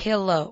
pillow.